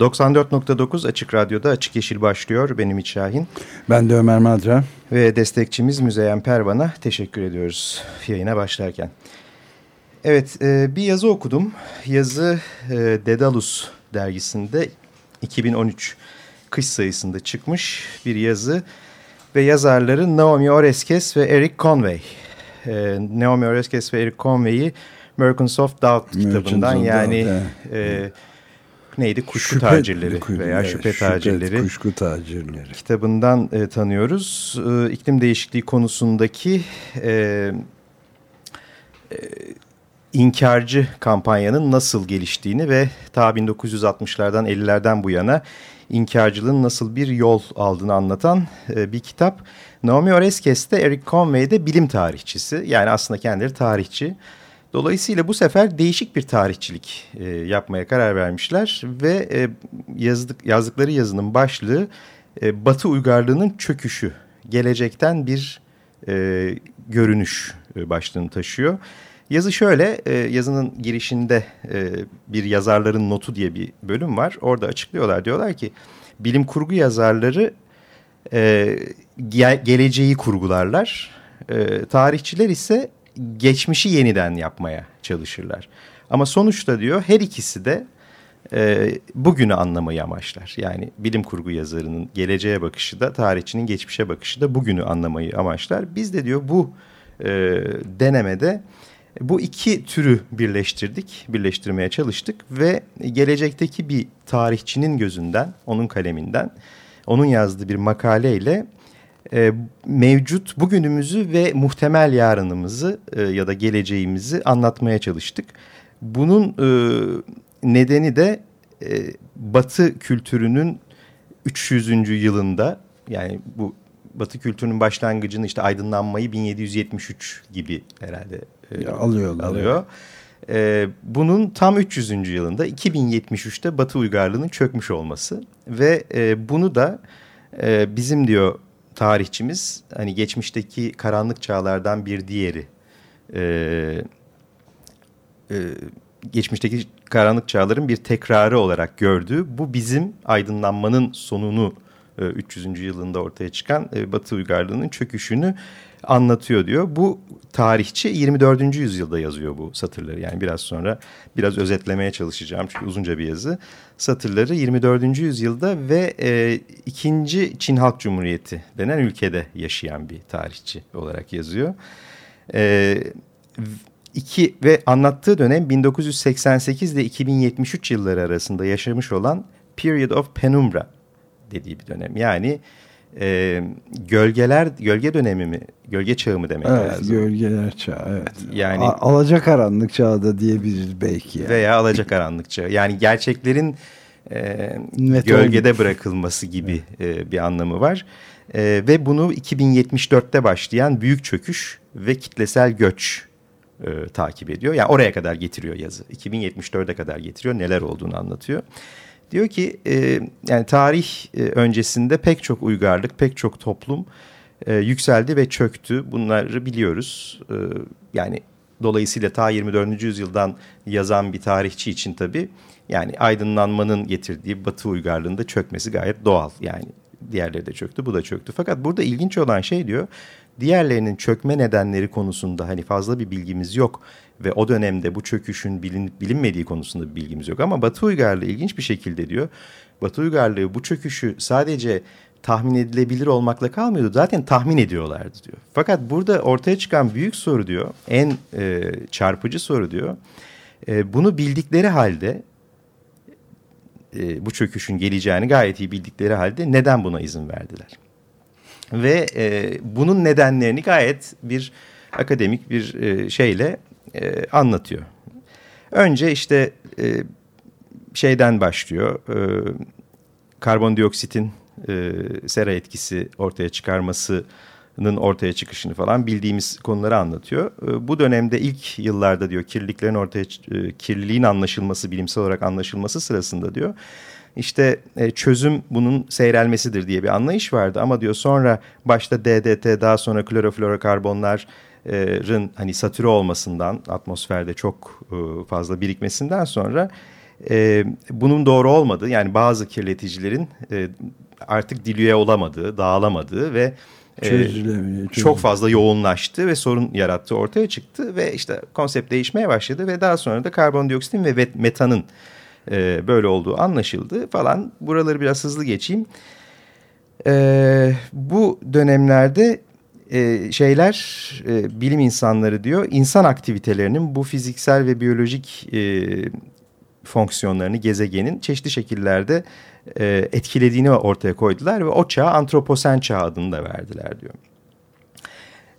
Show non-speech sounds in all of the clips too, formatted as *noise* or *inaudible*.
...94.9 Açık Radyo'da Açık Yeşil başlıyor. Benim İç Şahin. Ben de Ömer Madra. Ve destekçimiz Müzeyyen Pervan'a teşekkür ediyoruz yayına başlarken. Evet e, bir yazı okudum. Yazı e, Dedalus dergisinde 2013 kış sayısında çıkmış bir yazı ve yazarları Naomi Oreskes ve Eric Conway. Ee, Naomi Oreskes ve Eric Conway'i Merchants of Doubt kitabından yani Doubt, e, neydi kuşku şüphe, tacirleri veya evet, şüphe, şüphe tacirleri kuşku tacirleri kitabından e, tanıyoruz. E, iklim değişikliği konusundaki e, e, inkarcı kampanyanın nasıl geliştiğini ve ta 1960'lardan 50'lerden bu yana inkarcılığın nasıl bir yol aldığını anlatan e, bir kitap. Naomi Oreskes de Eric Conway de bilim tarihçisi. Yani aslında kendileri tarihçi. Dolayısıyla bu sefer değişik bir tarihçilik e, yapmaya karar vermişler ve e, yazdık, yazdıkları yazının başlığı e, Batı uygarlığının çöküşü, gelecekten bir e, görünüş e, başlığını taşıyor. Yazı şöyle, e, yazının girişinde e, bir yazarların notu diye bir bölüm var. Orada açıklıyorlar, diyorlar ki bilim kurgu yazarları e, ge geleceği kurgularlar. E, tarihçiler ise geçmişi yeniden yapmaya çalışırlar. Ama sonuçta diyor her ikisi de e, bugünü anlamayı amaçlar. Yani bilim kurgu yazarının geleceğe bakışı da tarihçinin geçmişe bakışı da bugünü anlamayı amaçlar. Biz de diyor bu e, denemede bu iki türü birleştirdik, birleştirmeye çalıştık ve gelecekteki bir tarihçinin gözünden, onun kaleminden, onun yazdığı bir makaleyle e, mevcut bugünümüzü ve muhtemel yarınımızı e, ya da geleceğimizi anlatmaya çalıştık. Bunun e, nedeni de e, Batı kültürünün 300. yılında yani bu Batı kültürünün başlangıcını işte aydınlanmayı 1773 gibi herhalde e, alıyorlar. Alıyor. E, bunun tam 300. yılında 2073'te Batı uygarlığının çökmüş olması ve e, bunu da e, bizim diyor tarihçimiz hani geçmişteki karanlık çağlardan bir diğeri e, e, geçmişteki karanlık çağların bir tekrarı olarak gördüğü bu bizim aydınlanmanın sonunu 300. E, yılında ortaya çıkan e, Batı uygarlığının çöküşünü anlatıyor diyor. Bu tarihçi 24. yüzyılda yazıyor bu satırları. Yani biraz sonra biraz özetlemeye çalışacağım çünkü uzunca bir yazı. Satırları 24. yüzyılda ve e, ikinci Çin Halk Cumhuriyeti denen ülkede yaşayan bir tarihçi olarak yazıyor. E, iki ve anlattığı dönem 1988 ile 2073 yılları arasında yaşamış olan Period of Penumbra dediği bir dönem. Yani e, gölgeler gölge dönemi mi gölge çağı mı demek evet, lazım? Gölgeler çağı evet. Yani A karanlık çağı da diyebiliriz belki. Yani. Veya karanlık çağı. Yani gerçeklerin e, gölgede olmuş. bırakılması gibi evet. e, bir anlamı var. E, ve bunu 2074'te başlayan büyük çöküş ve kitlesel göç e, takip ediyor. Yani oraya kadar getiriyor yazı. 2074'e kadar getiriyor. Neler olduğunu anlatıyor. Diyor ki e, yani tarih e, öncesinde pek çok uygarlık, pek çok toplum e, yükseldi ve çöktü. Bunları biliyoruz. E, yani dolayısıyla ta 24. yüzyıldan yazan bir tarihçi için tabii yani aydınlanmanın getirdiği Batı uygarlığında çökmesi gayet doğal. Yani diğerleri de çöktü, bu da çöktü. Fakat burada ilginç olan şey diyor, diğerlerinin çökme nedenleri konusunda hani fazla bir bilgimiz yok ve o dönemde bu çöküşün bilin, bilinmediği konusunda bir bilgimiz yok. Ama Batı uygarlığı ilginç bir şekilde diyor. Batı uygarlığı bu çöküşü sadece tahmin edilebilir olmakla kalmıyordu. Zaten tahmin ediyorlardı diyor. Fakat burada ortaya çıkan büyük soru diyor, en e, çarpıcı soru diyor. E, bunu bildikleri halde e, bu çöküşün geleceğini gayet iyi bildikleri halde neden buna izin verdiler? Ve e, bunun nedenlerini gayet bir akademik bir e, şeyle e, anlatıyor. Önce işte e, şeyden başlıyor. E, karbondioksitin e, sera etkisi ortaya çıkarmasının ortaya çıkışını falan bildiğimiz konuları anlatıyor. E, bu dönemde ilk yıllarda diyor kirliliklerin ortaya e, kirliliğin anlaşılması bilimsel olarak anlaşılması sırasında diyor işte e, çözüm bunun seyrelmesidir diye bir anlayış vardı ama diyor sonra başta DDT daha sonra kloroflorokarbonların hani satüre olmasından atmosferde çok fazla birikmesinden sonra e, bunun doğru olmadığı yani bazı kirleticilerin e, artık dilüye olamadığı, dağılamadığı ve e, çok fazla yoğunlaştı ve sorun yarattı ortaya çıktı ve işte konsept değişmeye başladı ve daha sonra da karbondioksitin ve metanın e, böyle olduğu anlaşıldı falan. Buraları biraz hızlı geçeyim. E, bu dönemlerde e, şeyler e, bilim insanları diyor insan aktivitelerinin bu fiziksel ve biyolojik e, fonksiyonlarını gezegenin çeşitli şekillerde e, etkilediğini ortaya koydular ve o çağa antroposen çağı adını da verdiler diyor.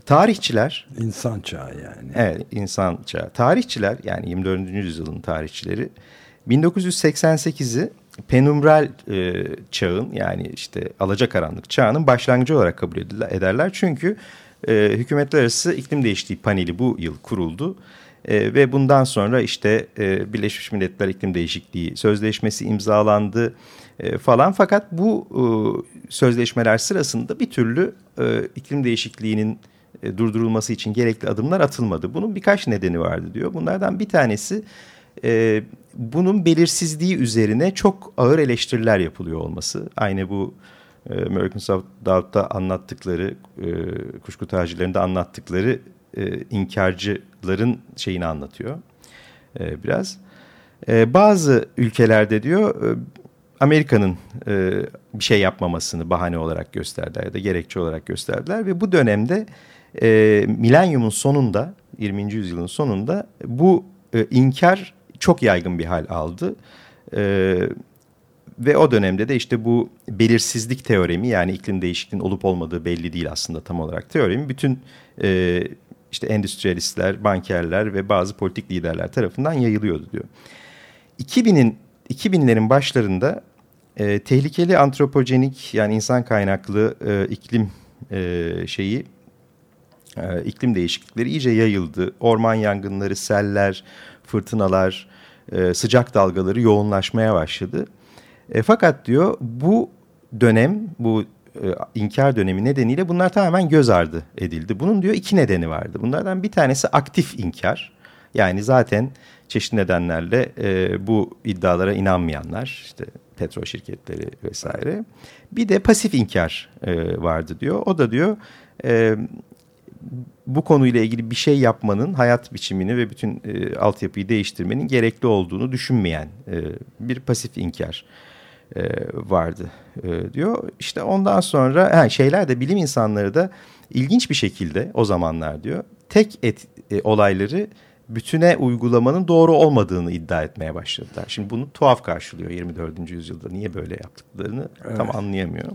Tarihçiler... insan çağı yani. Evet insan çağı. Tarihçiler yani 24. yüzyılın tarihçileri 1988'i penumbral e, çağın yani işte alacakaranlık çağının başlangıcı olarak kabul ederler. Çünkü e, hükümetler arası iklim değişikliği paneli bu yıl kuruldu. E, ve bundan sonra işte e, Birleşmiş Milletler İklim Değişikliği Sözleşmesi imzalandı e, falan. Fakat bu e, sözleşmeler sırasında bir türlü e, iklim değişikliğinin e, durdurulması için gerekli adımlar atılmadı. Bunun birkaç nedeni vardı diyor. Bunlardan bir tanesi e, bunun belirsizliği üzerine çok ağır eleştiriler yapılıyor olması. Aynı bu e, American South'da anlattıkları, e, kuşku tacirlerinde anlattıkları e, inkarcıların şeyini anlatıyor e, biraz. E, bazı ülkelerde diyor e, Amerika'nın e, bir şey yapmamasını bahane olarak gösterdiler ya da gerekçe olarak gösterdiler ve bu dönemde e, milenyumun sonunda 20. yüzyılın sonunda bu e, inkar çok yaygın bir hal aldı. E, ve o dönemde de işte bu belirsizlik teoremi yani iklim değişikliğinin olup olmadığı belli değil aslında tam olarak teoremi bütün e, işte endüstriyalistler, bankerler ve bazı politik liderler tarafından yayılıyordu diyor. 2000'in 2000'lerin başlarında e, tehlikeli antropojenik yani insan kaynaklı e, iklim e, şeyi e, iklim değişiklikleri iyice yayıldı. Orman yangınları, seller, fırtınalar, e, sıcak dalgaları yoğunlaşmaya başladı. E, fakat diyor bu dönem, bu e, inkar dönemi nedeniyle bunlar tamamen göz ardı edildi. Bunun diyor iki nedeni vardı. Bunlardan bir tanesi aktif inkar. Yani zaten çeşitli nedenlerle bu iddialara inanmayanlar, işte petrol şirketleri vesaire. Bir de pasif inkar vardı diyor. O da diyor bu konuyla ilgili bir şey yapmanın hayat biçimini ve bütün e, altyapıyı değiştirmenin gerekli olduğunu düşünmeyen e, bir pasif inkar e, vardı e, diyor. İşte ondan sonra ha, şeyler de bilim insanları da ilginç bir şekilde o zamanlar diyor tek et, e, olayları bütüne uygulamanın doğru olmadığını iddia etmeye başladılar. Şimdi bunu tuhaf karşılıyor 24. yüzyılda. Niye böyle yaptıklarını evet. tam anlayamıyor.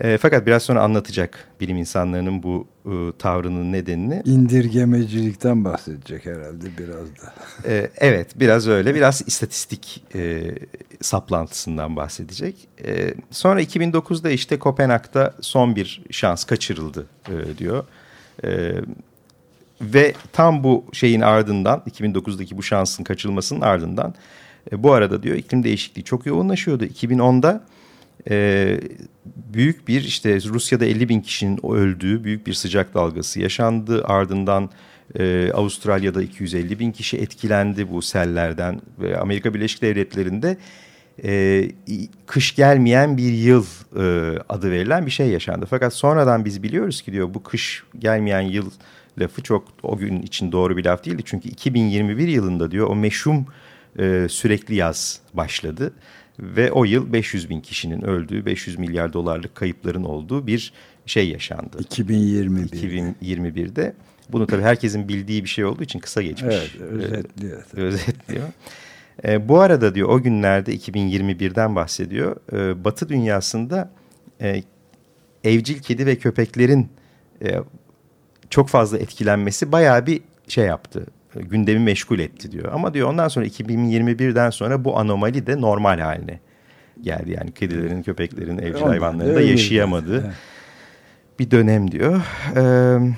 E, fakat biraz sonra anlatacak bilim insanlarının bu e, tavrının nedenini. İndirgemecilikten bahsedecek herhalde biraz da. E, evet biraz öyle biraz istatistik e, saplantısından bahsedecek. E, sonra 2009'da işte Kopenhag'da son bir şans kaçırıldı e, diyor. E, ve tam bu şeyin ardından 2009'daki bu şansın kaçırılmasının ardından e, bu arada diyor iklim değişikliği çok yoğunlaşıyordu. 2010'da e, büyük bir işte Rusya'da 50 bin kişinin öldüğü büyük bir sıcak dalgası yaşandı. Ardından e, Avustralya'da 250 bin kişi etkilendi bu sellerden ve Amerika Birleşik Devletleri'nde e, kış gelmeyen bir yıl e, adı verilen bir şey yaşandı. Fakat sonradan biz biliyoruz ki diyor bu kış gelmeyen yıl lafı çok o gün için doğru bir laf değildi. Çünkü 2021 yılında diyor o meşhum e, sürekli yaz başladı. Ve o yıl 500 bin kişinin öldüğü, 500 milyar dolarlık kayıpların olduğu bir şey yaşandı. 2021. 2021'de. Bunu tabii herkesin bildiği bir şey olduğu için kısa geçmiş. Evet, özetliyor. Ee, özetliyor. E, bu arada diyor o günlerde 2021'den bahsediyor. E, Batı dünyasında e, evcil kedi ve köpeklerin e, çok fazla etkilenmesi bayağı bir şey yaptı gündemi meşgul etti diyor. Ama diyor ondan sonra 2021'den sonra bu anomali de normal haline geldi. Yani kedilerin, köpeklerin, evcil hayvanların da yaşayamadığı evet. bir dönem diyor. Ee,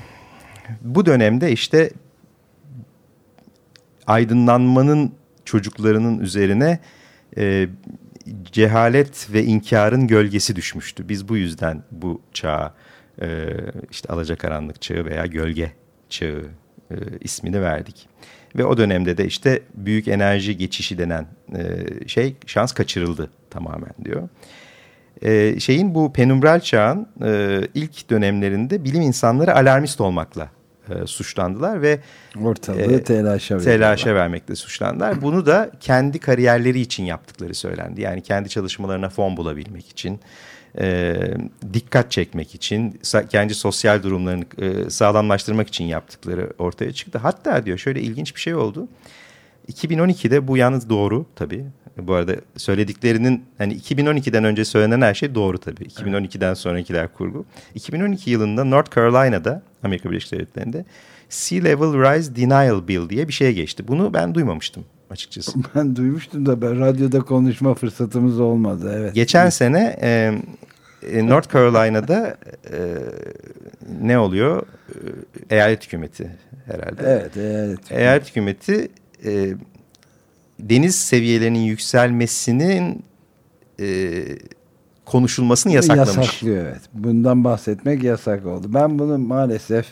bu dönemde işte aydınlanmanın çocuklarının üzerine e, cehalet ve inkarın gölgesi düşmüştü. Biz bu yüzden bu çağa e, işte alacakaranlık çağı veya gölge çağı e, ismini verdik. Ve o dönemde de işte büyük enerji geçişi denen e, şey şans kaçırıldı tamamen diyor. E, şeyin bu penumbral çağın e, ilk dönemlerinde bilim insanları alarmist olmakla e, suçlandılar ve ortalığı e, telaşa, telaşa vermekle suçlandılar. Bunu da kendi kariyerleri için yaptıkları söylendi. Yani kendi çalışmalarına fon bulabilmek için, e, dikkat çekmek için, kendi sosyal durumlarını e, sağlamlaştırmak için yaptıkları ortaya çıktı. Hatta diyor şöyle ilginç bir şey oldu. 2012'de bu yalnız doğru tabii. Bu arada söylediklerinin hani 2012'den önce söylenen her şey doğru tabii. 2012'den sonrakiler kurgu. 2012 yılında North Carolina'da Amerika Birleşik Devletleri'nde Sea Level Rise Denial Bill diye bir şeye geçti. Bunu ben duymamıştım açıkçası. *laughs* Ben duymuştum da ben radyoda konuşma fırsatımız olmadı. Evet. Geçen sene e, e, North Carolina'da e, ne oluyor? E, eyalet hükümeti herhalde. Evet, eyalet hükümeti. Eyalet hükümeti e, deniz seviyelerinin yükselmesinin e, konuşulmasını yasaklamış. Yasaklıyor evet. Bundan bahsetmek yasak oldu. Ben bunu maalesef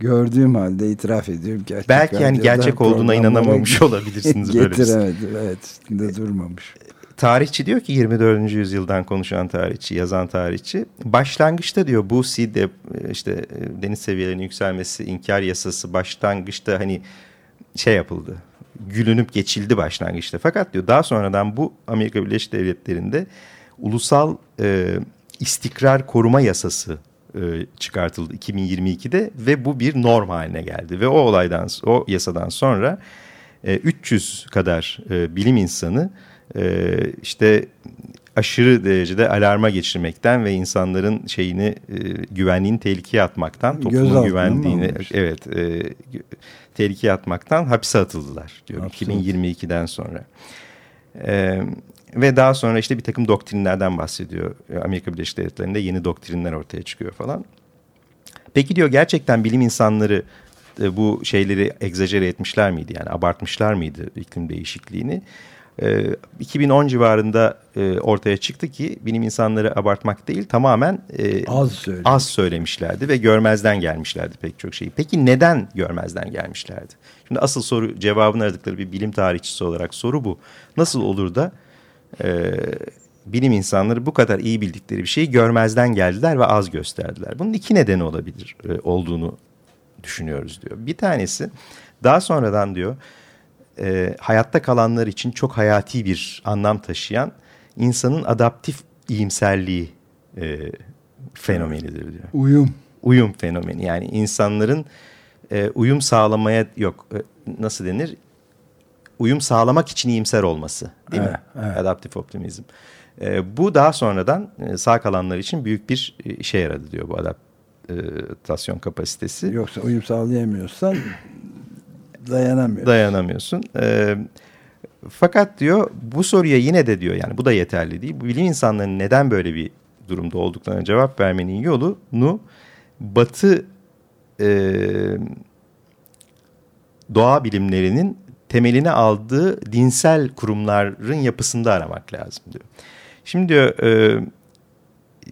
gördüğüm halde itiraf ediyorum. Gerçek Belki yani gerçek olduğuna inanamamış *laughs* olabilirsiniz böyle Getiremedim. Evet üstünde durmamış. Tarihçi diyor ki 24. yüzyıldan konuşan tarihçi, yazan tarihçi. Başlangıçta diyor bu SİD'de işte e, deniz seviyelerinin yükselmesi, inkar yasası başlangıçta hani şey yapıldı gülünüp geçildi başlangıçta. Fakat diyor daha sonradan bu Amerika Birleşik Devletleri'nde ulusal e, istikrar koruma yasası e, çıkartıldı 2022'de ve bu bir norm haline geldi. Ve o olaydan, o yasadan sonra e, 300 kadar e, bilim insanı e, işte aşırı derecede alarma geçirmekten ve insanların şeyini e, güvenliğini tehlikeye atmaktan, toplumun güvenliğini evet e, tehlikeye atmaktan hapse atıldılar diyor Absolut. 2022'den sonra. E, ve daha sonra işte bir takım doktrinlerden bahsediyor. Amerika Birleşik Devletleri'nde yeni doktrinler ortaya çıkıyor falan. Peki diyor gerçekten bilim insanları e, bu şeyleri egzajere etmişler miydi? Yani abartmışlar mıydı iklim değişikliğini? 2010 ee, civarında e, ortaya çıktı ki bilim insanları abartmak değil tamamen e, az, söyledi. az söylemişlerdi ve görmezden gelmişlerdi pek çok şeyi. Peki neden görmezden gelmişlerdi? Şimdi asıl soru cevabını aradıkları bir bilim tarihçisi olarak soru bu. Nasıl olur da e, bilim insanları bu kadar iyi bildikleri bir şeyi görmezden geldiler ve az gösterdiler? Bunun iki nedeni olabilir e, olduğunu düşünüyoruz diyor. Bir tanesi daha sonradan diyor e, hayatta kalanlar için çok hayati bir anlam taşıyan insanın adaptif iyimserliği e, fenomenidir diyor. Uyum. Uyum fenomeni yani insanların e, uyum sağlamaya yok e, nasıl denir? Uyum sağlamak için iyimser olması değil evet, mi? Evet. Adaptif optimizm. E, bu daha sonradan e, sağ kalanlar için büyük bir e, işe yaradı diyor bu adaptasyon kapasitesi. Yoksa uyum sağlayamıyorsan dayanamıyorsun. Dayanamıyorsun. E, fakat diyor bu soruya yine de diyor yani bu da yeterli değil. Bu bilim insanlarının neden böyle bir durumda olduklarına cevap vermenin yolunu batı e, doğa bilimlerinin temelini aldığı dinsel kurumların yapısında aramak lazım diyor. Şimdi diyor e,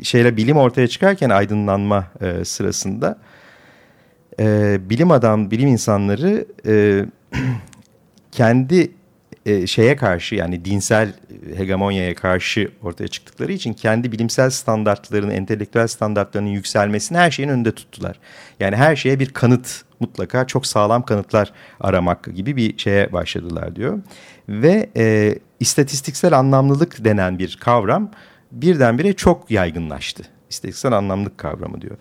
şeyle bilim ortaya çıkarken aydınlanma e, sırasında e, bilim adam, bilim insanları e, *clears throat* kendi e, şeye karşı yani dinsel hegemonyaya karşı ortaya çıktıkları için kendi bilimsel standartlarını, entelektüel standartlarının yükselmesini her şeyin önünde tuttular. Yani her şeye bir kanıt mutlaka çok sağlam kanıtlar aramak gibi bir şeye başladılar diyor. Ve e, istatistiksel anlamlılık denen bir kavram birdenbire çok yaygınlaştı. İstatistiksel anlamlılık kavramı diyor.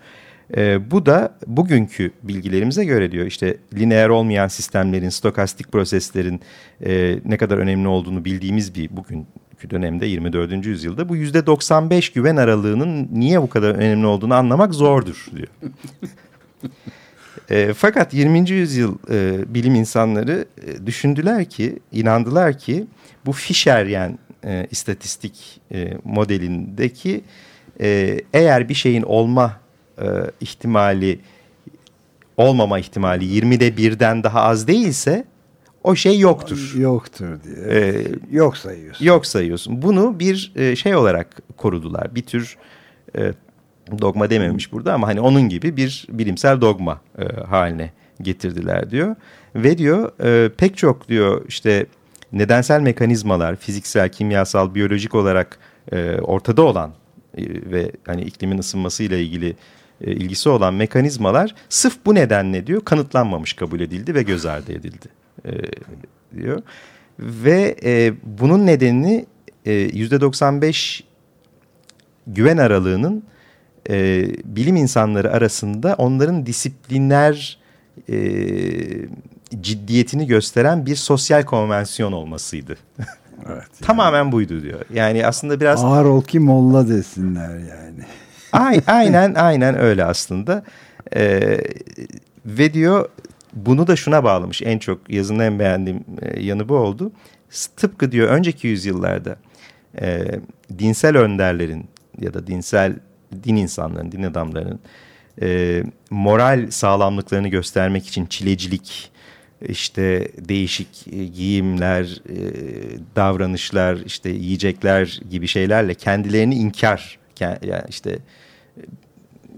E, bu da bugünkü bilgilerimize göre diyor işte lineer olmayan sistemlerin, stokastik proseslerin e, ne kadar önemli olduğunu bildiğimiz bir bugünkü dönemde 24. yüzyılda bu yüzde 95 güven aralığının niye bu kadar önemli olduğunu anlamak zordur diyor. *laughs* e, fakat 20. yüzyıl e, bilim insanları e, düşündüler ki, inandılar ki bu Fischer yani e, istatistik e, modelindeki e, eğer bir şeyin olma e, ihtimali olmama ihtimali 20'de birden daha az değilse o şey yoktur. Yoktur diye. Ee, yok sayıyorsun. Yok sayıyorsun. Bunu bir e, şey olarak korudular. Bir tür e, dogma dememiş burada ama hani onun gibi bir bilimsel dogma e, haline getirdiler diyor. Ve diyor e, pek çok diyor işte nedensel mekanizmalar fiziksel, kimyasal, biyolojik olarak e, ortada olan e, ve hani iklimin ısınmasıyla ilgili e, ilgisi olan mekanizmalar sırf bu nedenle diyor kanıtlanmamış kabul edildi ve göz ardı edildi e, diyor. Ve e, bunun nedenini e, %95 güven aralığının e, bilim insanları arasında onların disiplinler e, ciddiyetini gösteren bir sosyal konvensiyon olmasıydı. Evet. Tamamen buydu diyor. Yani aslında biraz... Ağır ol ki molla desinler yani. *laughs* aynen aynen öyle aslında. Ee, ve diyor bunu da şuna bağlamış en çok yazının en beğendiğim e, yanı bu oldu. Tıpkı diyor önceki yüzyıllarda e, dinsel önderlerin ya da dinsel din insanlarının, din adamlarının e, moral sağlamlıklarını göstermek için çilecilik, işte değişik e, giyimler, e, davranışlar, işte yiyecekler gibi şeylerle kendilerini inkar, yani işte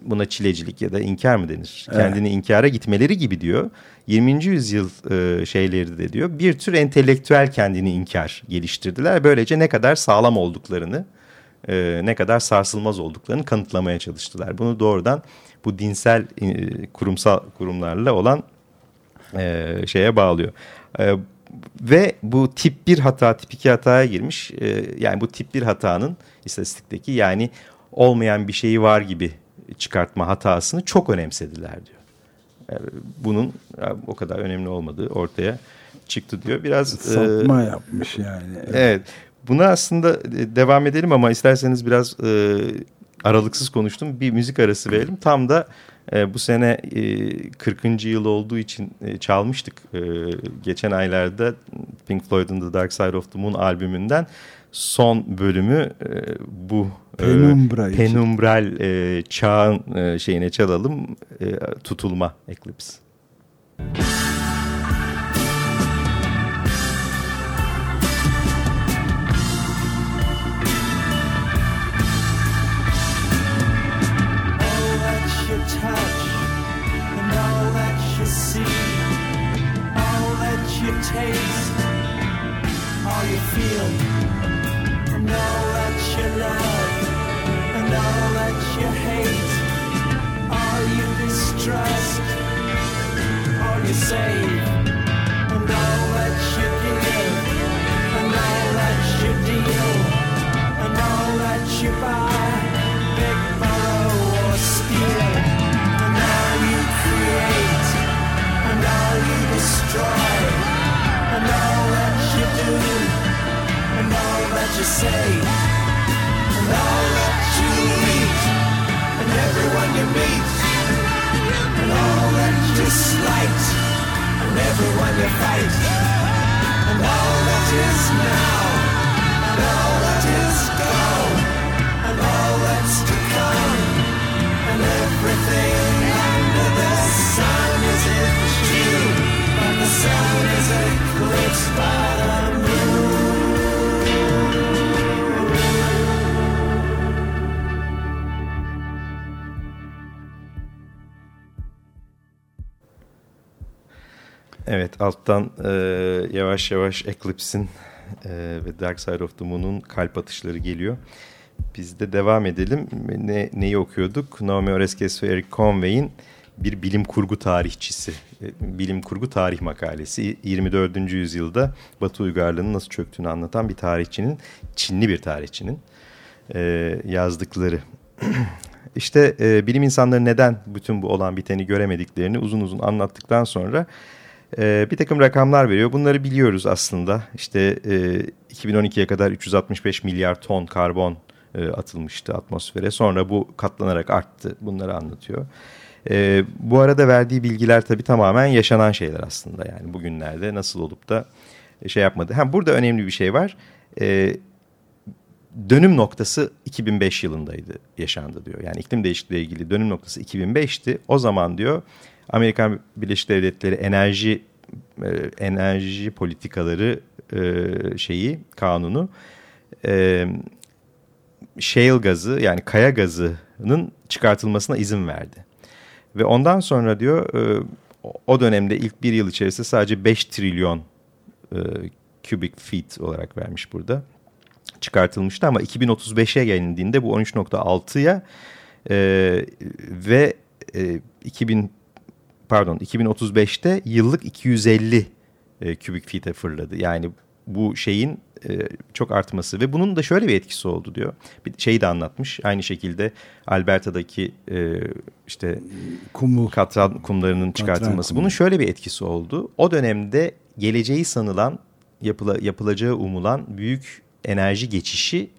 buna çilecilik ya da inkar mı denir? Evet. Kendini inkara gitmeleri gibi diyor. 20. yüzyıl e, şeyleri de diyor. Bir tür entelektüel kendini inkar geliştirdiler. Böylece ne kadar sağlam olduklarını, e, ne kadar sarsılmaz olduklarını kanıtlamaya çalıştılar. Bunu doğrudan bu dinsel e, kurumsal kurumlarla olan e, şeye bağlıyor. E, ve bu tip bir hata tip iki hataya girmiş. E, yani bu tip bir hatanın istatistikteki yani olmayan bir şeyi var gibi çıkartma hatasını çok önemsediler diyor. Yani bunun o kadar önemli olmadığı ortaya çıktı diyor. Biraz sapma e, yapmış yani. Evet. Buna aslında devam edelim ama isterseniz biraz e, aralıksız konuştum. Bir müzik arası verelim. Tam da e, bu sene e, 40. yıl olduğu için e, çalmıştık. E, geçen aylarda Pink Floyd'un The Dark Side of the Moon albümünden son bölümü e, bu e, Penumbra penumbral e, çağın e, şeyine çalalım. E, tutulma Eclipse. Evet alttan e, yavaş yavaş Eclipse'in e, ve Dark Side of the Moon'un kalp atışları geliyor. Biz de devam edelim. Ne, neyi okuyorduk? Naomi Oreskes ve Eric Conway'in bir bilim kurgu tarihçisi, e, bilim kurgu tarih makalesi 24. yüzyılda Batı uygarlığının nasıl çöktüğünü anlatan bir tarihçinin, Çinli bir tarihçinin e, yazdıkları. *clears throat* İşte e, bilim insanları neden bütün bu olan biteni göremediklerini uzun uzun anlattıktan sonra e, bir takım rakamlar veriyor. Bunları biliyoruz aslında. İşte e, 2012'ye kadar 365 milyar ton karbon e, atılmıştı atmosfere. Sonra bu katlanarak arttı. Bunları anlatıyor. E, bu arada verdiği bilgiler tabii tamamen yaşanan şeyler aslında. Yani bugünlerde nasıl olup da şey yapmadı. Hem burada önemli bir şey var. E, dönüm noktası 2005 yılındaydı yaşandı diyor. Yani iklim değişikliği ilgili dönüm noktası 2005'ti. O zaman diyor Amerikan Birleşik Devletleri enerji e, enerji politikaları e, şeyi kanunu e, shale gazı yani kaya gazının çıkartılmasına izin verdi. Ve ondan sonra diyor o dönemde ilk bir yıl içerisinde sadece 5 trilyon e, cubic feet olarak vermiş burada. Çıkartılmıştı ama 2035'e gelindiğinde bu 13.6'ya e, ve e, 2000 pardon 2035'te yıllık 250 e, cubic feet'e fırladı. Yani bu şeyin e, çok artması ve bunun da şöyle bir etkisi oldu diyor. Bir şeyi de anlatmış. Aynı şekilde Alberta'daki e, işte Kumu. katran kumlarının çıkartılması. Katran bunun şöyle bir etkisi oldu. O dönemde geleceği sanılan yapıla, yapılacağı umulan büyük enerji geçişi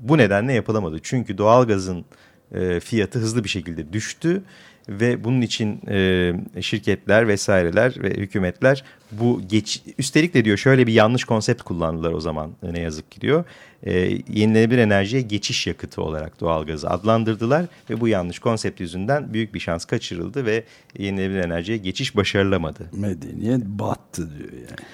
bu nedenle yapılamadı. Çünkü doğalgazın e, fiyatı hızlı bir şekilde düştü ve bunun için e, şirketler vesaireler ve hükümetler bu geç üstelik de diyor şöyle bir yanlış konsept kullandılar o zaman ne yazık ki diyor. E, yenilenebilir enerjiye geçiş yakıtı olarak doğalgazı adlandırdılar ve bu yanlış konsept yüzünden büyük bir şans kaçırıldı ve yenilenebilir enerjiye geçiş başarılamadı. Medeniyet battı diyor yani.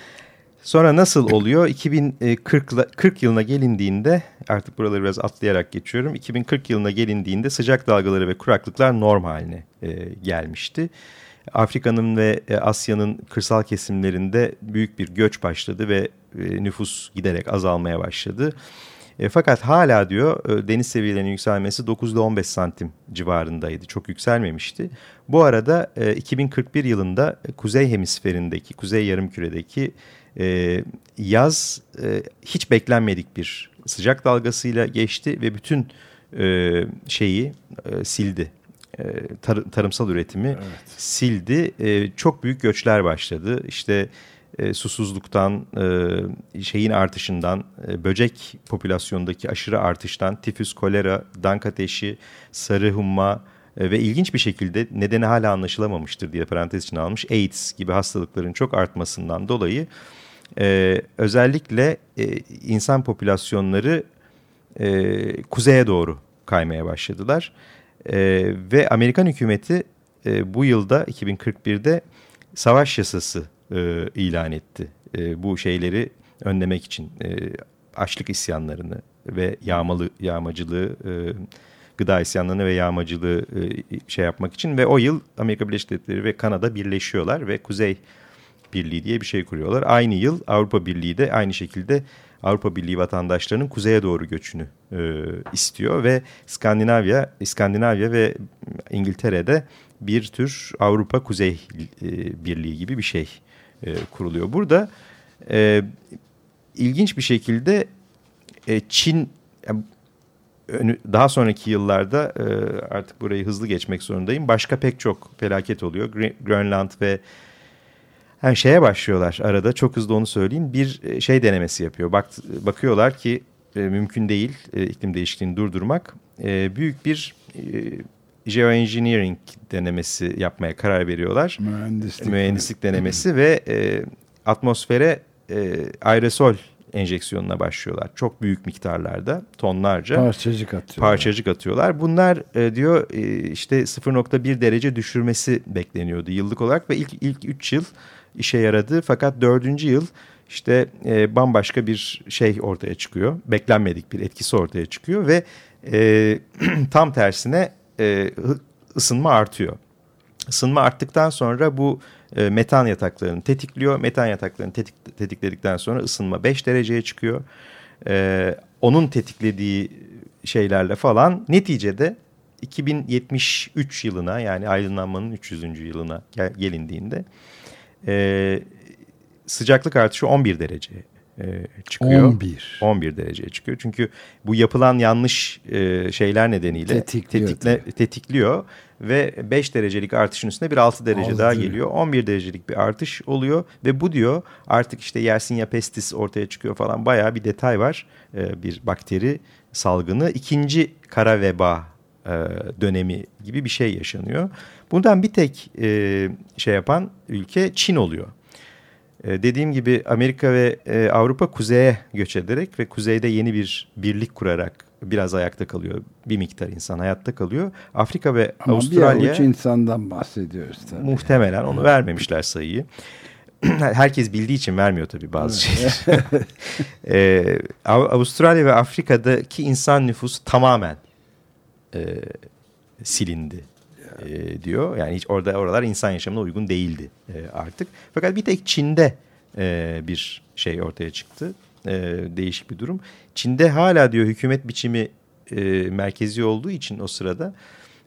Sonra nasıl oluyor? 2040 40 yılına gelindiğinde artık buraları biraz atlayarak geçiyorum. 2040 yılına gelindiğinde sıcak dalgaları ve kuraklıklar norm haline e, gelmişti. Afrika'nın ve e, Asya'nın kırsal kesimlerinde büyük bir göç başladı ve e, nüfus giderek azalmaya başladı. E, fakat hala diyor e, deniz seviyelerinin yükselmesi 9 ile 15 santim civarındaydı. Çok yükselmemişti. Bu arada e, 2041 yılında kuzey hemisferindeki, kuzey yarımküredeki e, yaz e, hiç beklenmedik bir sıcak dalgasıyla geçti ve bütün e, şeyi e, sildi. E, tar tarımsal üretimi evet. sildi. E, çok büyük göçler başladı. İşte e, susuzluktan, e, şeyin artışından, e, böcek popülasyondaki aşırı artıştan, tifüs, kolera, dank ateşi, sarı humma e, ve ilginç bir şekilde nedeni hala anlaşılamamıştır diye parantez için almış AIDS gibi hastalıkların çok artmasından dolayı e, özellikle e, insan popülasyonları e, kuzeye doğru kaymaya başladılar. E, ve Amerikan hükümeti e, bu yılda 2041'de savaş yasası e, ilan etti. E, bu şeyleri önlemek için e, açlık isyanlarını ve yağmalı yağmacılığı e, gıda isyanlarını ve yağmacılığı e, şey yapmak için ve o yıl Amerika Birleşik Devletleri ve Kanada birleşiyorlar ve Kuzey Birliği diye bir şey kuruyorlar. Aynı yıl Avrupa Birliği de aynı şekilde Avrupa Birliği vatandaşlarının kuzeye doğru göçünü e, istiyor ve Skandinavya, İskandinavya ve İngiltere'de bir tür Avrupa Kuzey e, Birliği gibi bir şey e, kuruluyor. Burada e, ilginç bir şekilde e, Çin daha sonraki yıllarda e, artık burayı hızlı geçmek zorundayım. Başka pek çok felaket oluyor. Grönland ve yani şeye başlıyorlar arada çok hızlı onu söyleyeyim. Bir e, şey denemesi yapıyor. Bak, bakıyorlar ki e, mümkün değil e, iklim değişikliğini durdurmak. E, büyük bir e, geoengineering denemesi yapmaya karar veriyorlar. Mühendislik, Mühendislik denemesi ve e, atmosfere e, aerosol enjeksiyonuna başlıyorlar. Çok büyük miktarlarda, tonlarca. Parçacık atıyorlar. Parçacık atıyorlar. Bunlar e, diyor e, işte 0.1 derece düşürmesi bekleniyordu yıllık olarak ve ilk ilk 3 yıl işe yaradı. Fakat dördüncü yıl işte e, bambaşka bir şey ortaya çıkıyor. Beklenmedik bir etkisi ortaya çıkıyor ve e, *clears throat* tam tersine e, ısınma artıyor. Isınma arttıktan sonra bu e, metan yataklarını tetikliyor. Metan yataklarını tetik, tetikledikten sonra ısınma 5 dereceye çıkıyor. E, onun tetiklediği şeylerle falan neticede 2073 yılına yani aydınlanmanın 300. yılına gel, gelindiğinde e, sıcaklık artışı 11 derece e, çıkıyor. 11. 11 dereceye çıkıyor. Çünkü bu yapılan yanlış e, şeyler nedeniyle tetikliyor, tetikle, tetikliyor ve 5 derecelik artışın üstüne bir 6 derece 6. daha geliyor. 11 derecelik bir artış oluyor ve bu diyor artık işte Yersinia pestis ortaya çıkıyor falan bayağı bir detay var. E, bir bakteri salgını. ikinci kara veba e, dönemi gibi bir şey yaşanıyor. Bundan bir tek e, şey yapan ülke Çin oluyor. E, dediğim gibi Amerika ve e, Avrupa kuzeye göç ederek ve kuzeyde yeni bir birlik kurarak biraz ayakta kalıyor. Bir miktar insan hayatta kalıyor. Afrika ve Ama Avustralya... bir avuç insandan bahsediyoruz tabii. Muhtemelen onu vermemişler sayıyı. *clears throat* Herkes bildiği için vermiyor tabii bazı şeyler. *laughs* *laughs* ee, Avustralya ve Afrika'daki insan nüfusu tamamen e, silindi e, diyor. Yani hiç orada oralar insan yaşamına uygun değildi e, artık. Fakat bir tek Çin'de e, bir şey ortaya çıktı. E, değişik bir durum. Çin'de hala diyor hükümet biçimi e, merkezi olduğu için o sırada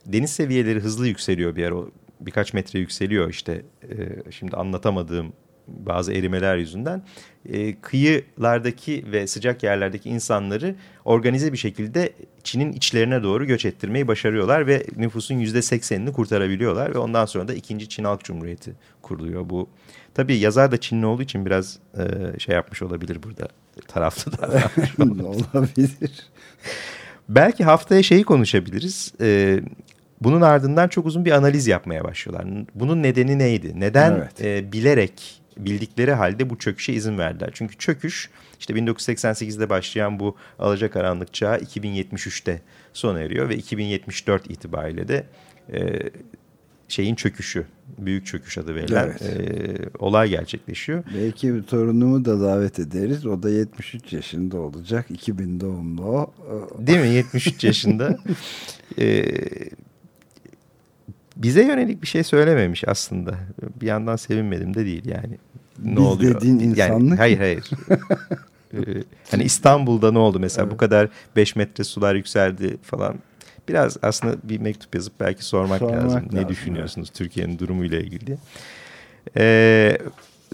deniz seviyeleri hızlı yükseliyor bir yer. O birkaç metre yükseliyor işte e, şimdi anlatamadığım bazı erimeler yüzünden e, kıyılardaki ve sıcak yerlerdeki insanları organize bir şekilde Çin'in içlerine doğru göç ettirmeyi başarıyorlar ve nüfusun yüzde seksenini kurtarabiliyorlar ve ondan sonra da ikinci Çin Halk Cumhuriyeti kuruluyor. Bu tabii yazar da Çinli olduğu için biraz e, şey yapmış olabilir burada taraflı da *laughs* olabilir. Belki haftaya şeyi konuşabiliriz. E, bunun ardından çok uzun bir analiz yapmaya başlıyorlar. Bunun nedeni neydi? Neden evet. e, bilerek bildikleri halde bu çöküşe izin verdiler. Çünkü çöküş işte 1988'de başlayan bu alacakaranlık çağı 2073'te sona eriyor ve 2074 itibariyle de e, şeyin çöküşü, büyük çöküş adı verilen evet. e, olay gerçekleşiyor. Belki bir torunumu da davet ederiz. O da 73 yaşında olacak. 2000 doğumlu o. Değil mi? 73 yaşında. *laughs* e, bize yönelik bir şey söylememiş aslında. Bir yandan sevinmedim de değil yani. Ne Biz oluyor? dediğin insanlık yani, Hayır hayır. *laughs* ee, hani İstanbul'da ne oldu mesela evet. bu kadar 5 metre sular yükseldi falan. Biraz aslında bir mektup yazıp belki sormak, sormak lazım. lazım. Ne düşünüyorsunuz. Türkiye'nin durumuyla ilgili? Ee,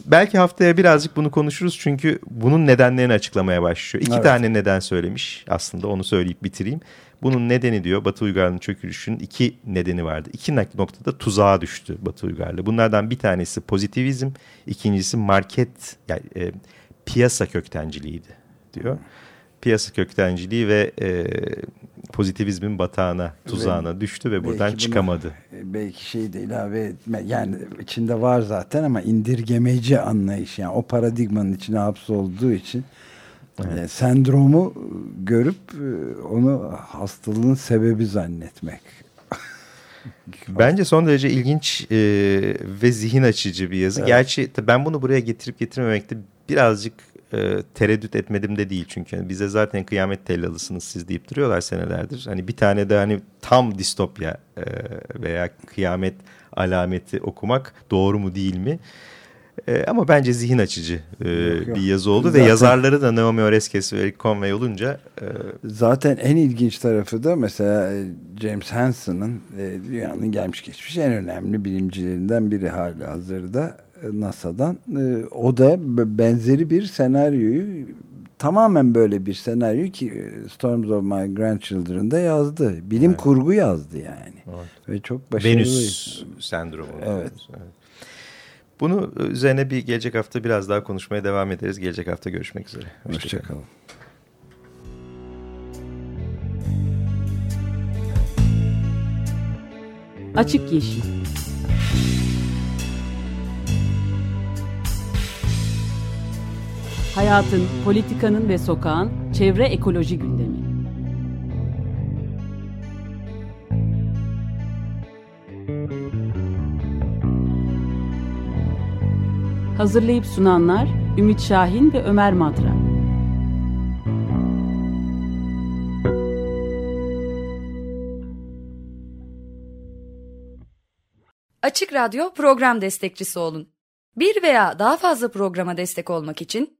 belki haftaya birazcık bunu konuşuruz çünkü bunun nedenlerini açıklamaya başlıyor. İki evet. tane neden söylemiş aslında onu söyleyip bitireyim. Bunun nedeni diyor Batı Uygarlığı'nın çökülüşünün iki nedeni vardı. İki noktada tuzağa düştü Batı Uygarlığı. Bunlardan bir tanesi pozitivizm, ikincisi market yani e, piyasa köktenciliğiydi diyor. Piyasa köktenciliği ve e, pozitivizmin batağına, tuzağına düştü ve buradan çıkamadı. E, belki şey de ilave etme yani içinde var zaten ama indirgemeci anlayış yani o paradigmanın içine hapsolduğu için Evet. Yani sendromu görüp e, onu hastalığın sebebi zannetmek. *laughs* Bence son derece ilginç e, ve zihin açıcı bir yazı. Evet. Gerçi ben bunu buraya getirip getirmemekte birazcık e, tereddüt etmedim de değil. Çünkü yani bize zaten kıyamet tellalısınız siz deyip duruyorlar senelerdir. Hani bir tane de hani tam distopya e, veya kıyamet alameti okumak doğru mu değil mi? E, ama bence zihin açıcı e, yok, yok. bir yazı oldu zaten, ve yazarları da Naomi Oreskes ve Eric Conway olunca. E, zaten en ilginç tarafı da mesela e, James Hansen'ın e, dünyanın gelmiş geçmiş en önemli bilimcilerinden biri hali hazırda NASA'dan. E, o da benzeri bir senaryoyu tamamen böyle bir senaryo ki e, Storms of My Grandchildren'da yazdı. Bilim evet. kurgu yazdı yani. Evet. Ve çok başarılı. Venüs sendromu. Evet. evet. Bunu üzerine bir gelecek hafta biraz daha konuşmaya devam ederiz. Gelecek hafta görüşmek üzere. Hoşçakalın. Hoşça Açık Yeşil Hayatın, politikanın ve sokağın çevre ekoloji gündemi. Hazırlayıp sunanlar Ümit Şahin ve Ömer Madra. Açık Radyo program destekçisi olun. Bir veya daha fazla programa destek olmak için